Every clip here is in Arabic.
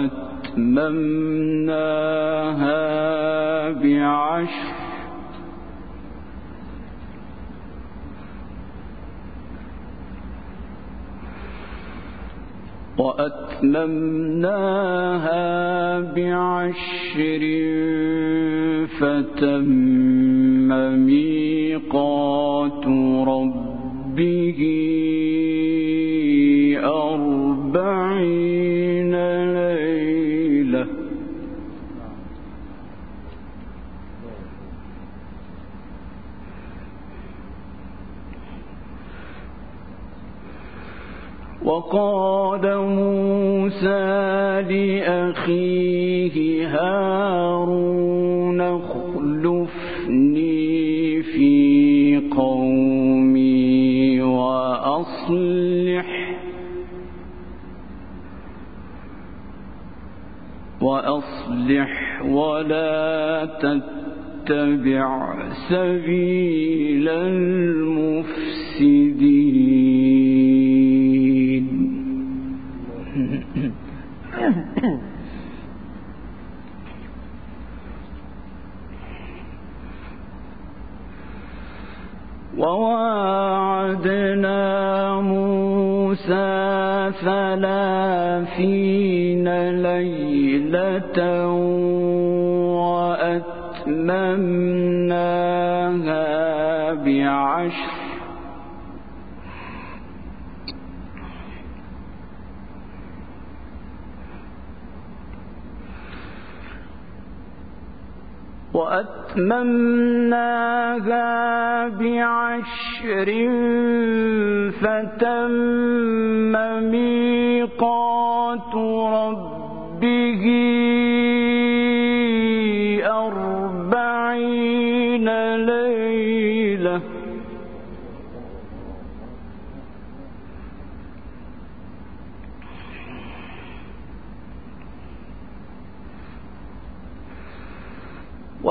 وأتممناها بعشر. وأتممناها بعشر فتم ميقات ربه وقال موسى لأخيه هارون اخلفني في قومي وأصلح وأصلح ولا تتبع سبيل المفسدين. وواعدنا موسى ثلاثين ليلة وأتممناها بعشر. وأتممناها بعشر فتم ميقات ربه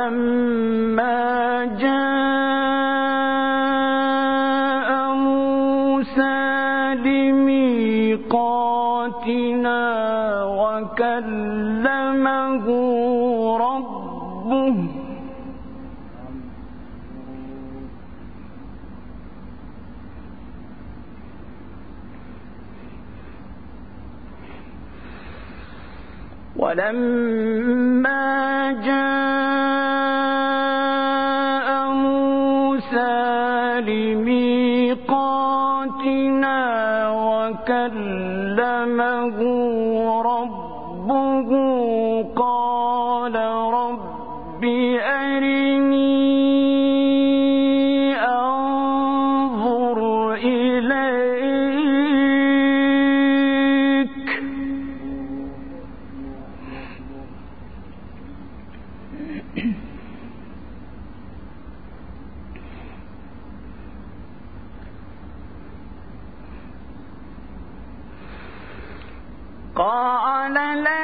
ولما جاء ولما جاء قال لن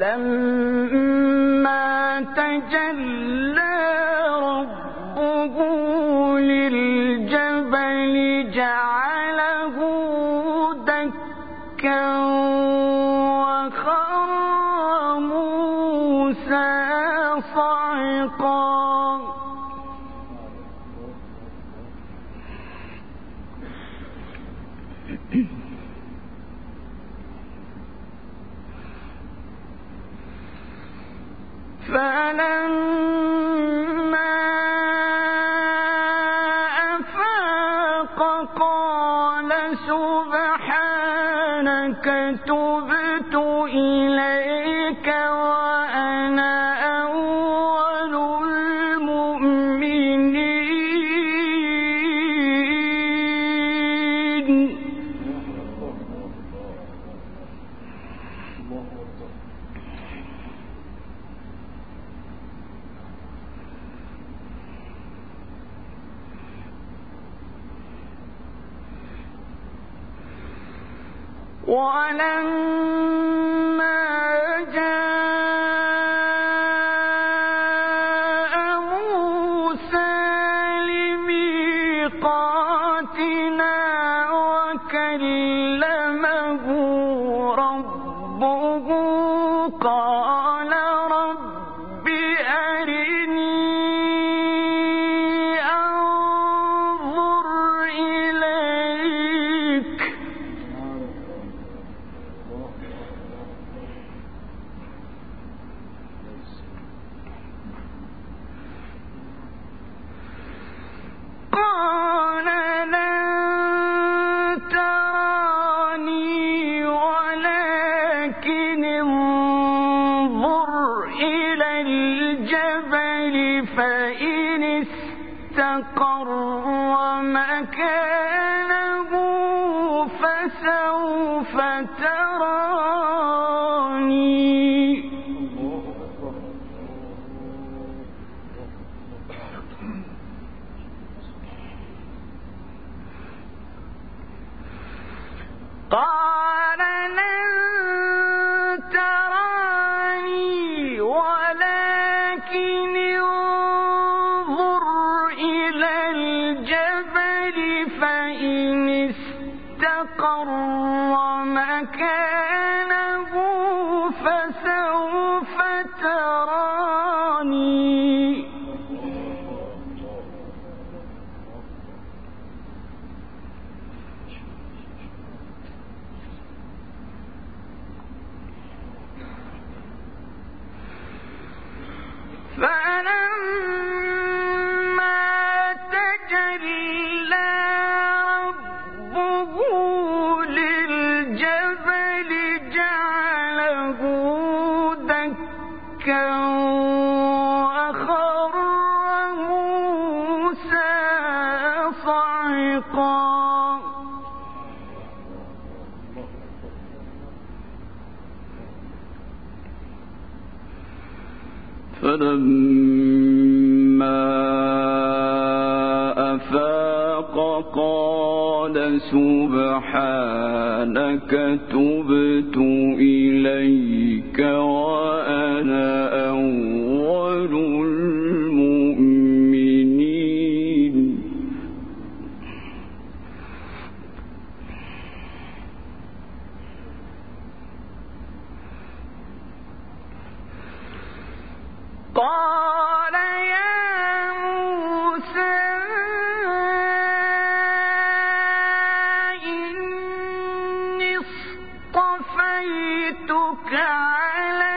فلما تجلى ربه لله علمه ربه فتى فلما أفاق قال سبحانك تبت إليك وأنا أشهدك على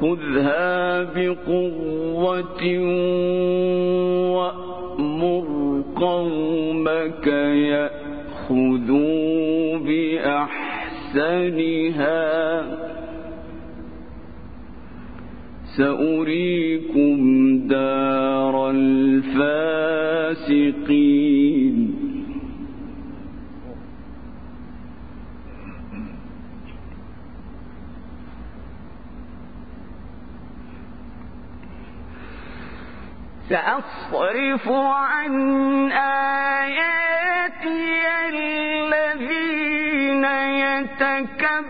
خذها بقوة وأمر قومك يأخذوا بأحسنها سأريكم دار الفاسقين سأصرف عن آياتي الذين يتكبرون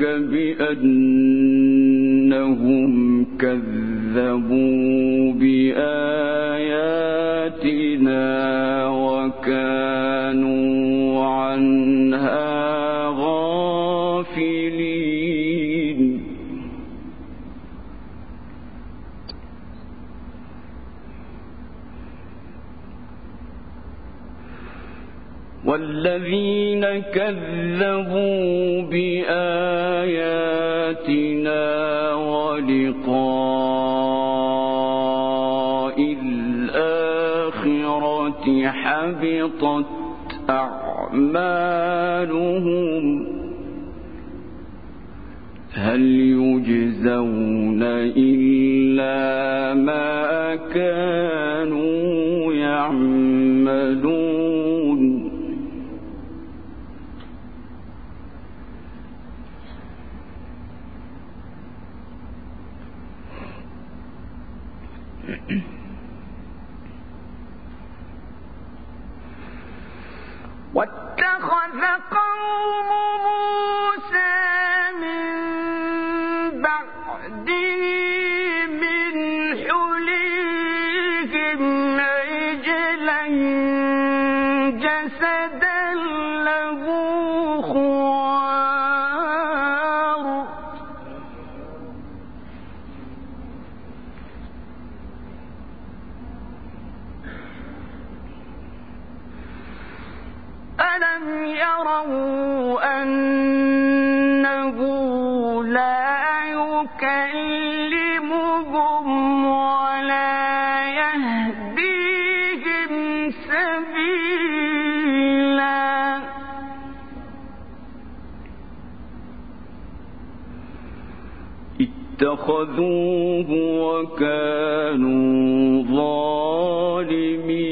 ذلك بأنهم كذبوا والذين كذبوا بآياتنا ولقاء الآخرة حبطت أعمالهم. هل يجزون إلا Mm-hmm. يكلمهم ولا يهديهم سبيلا. اتخذوه وكانوا ظالمين.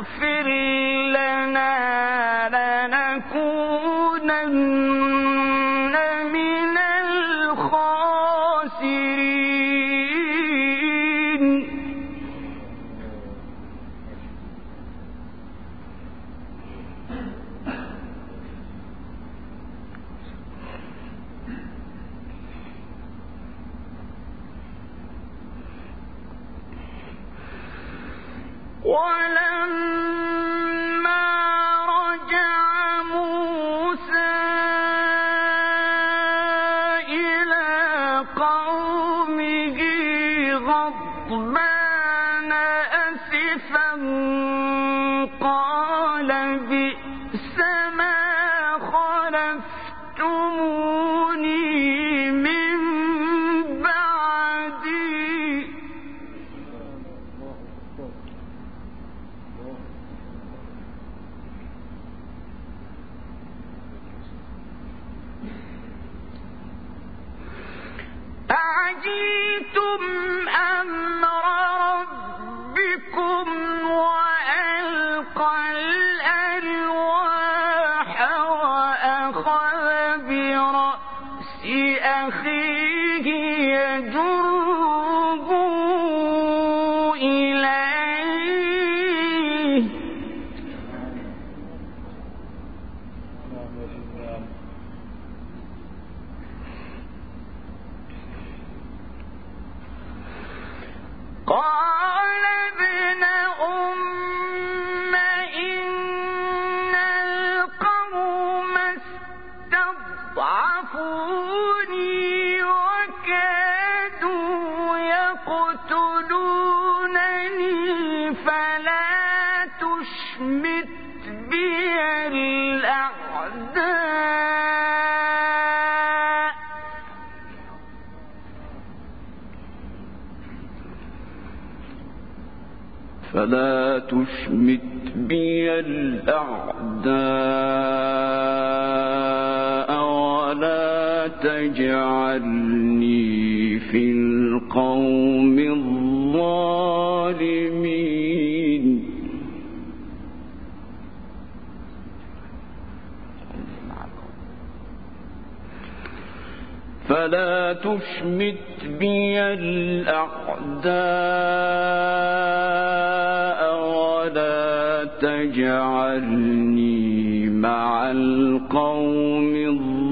ويغفر غضبان أسفا أخيه فلا تشمت بي الأعداء ولا تجعلني في القوم الظالمين. فلا تشمت بي الأعداء تجعلني مع القوم الظالمين.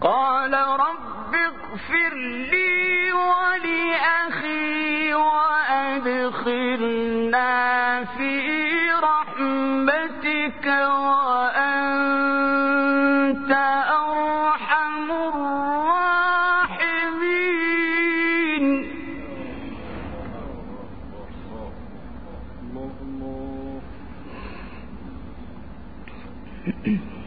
قال رب اغفر لي ولأخي وأدخلنا في رحمتك وأنت Gracias.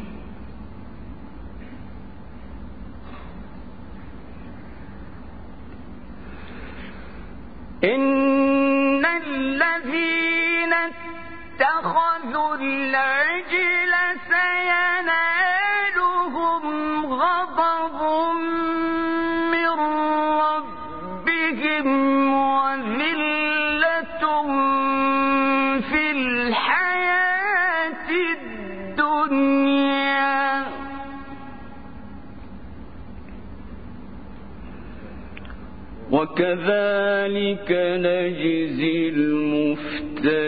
وكذلك نجزي المفترين.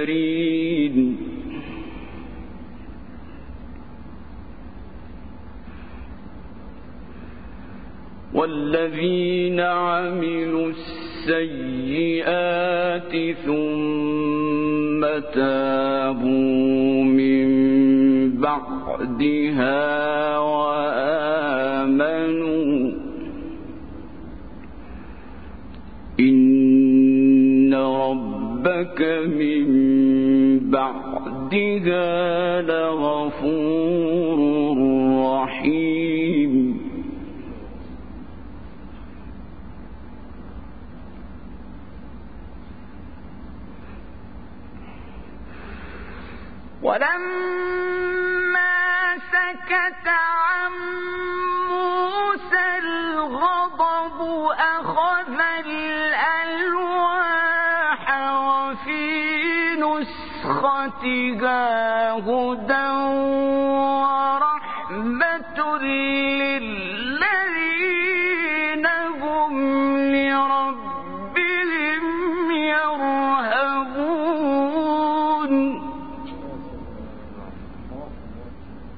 والذين عملوا السيئات ثم تابوا من بعدها وآمنوا من بعدها لغفور رحيم. ولما سكت عن موسى الغضب أخذ نسختها هدى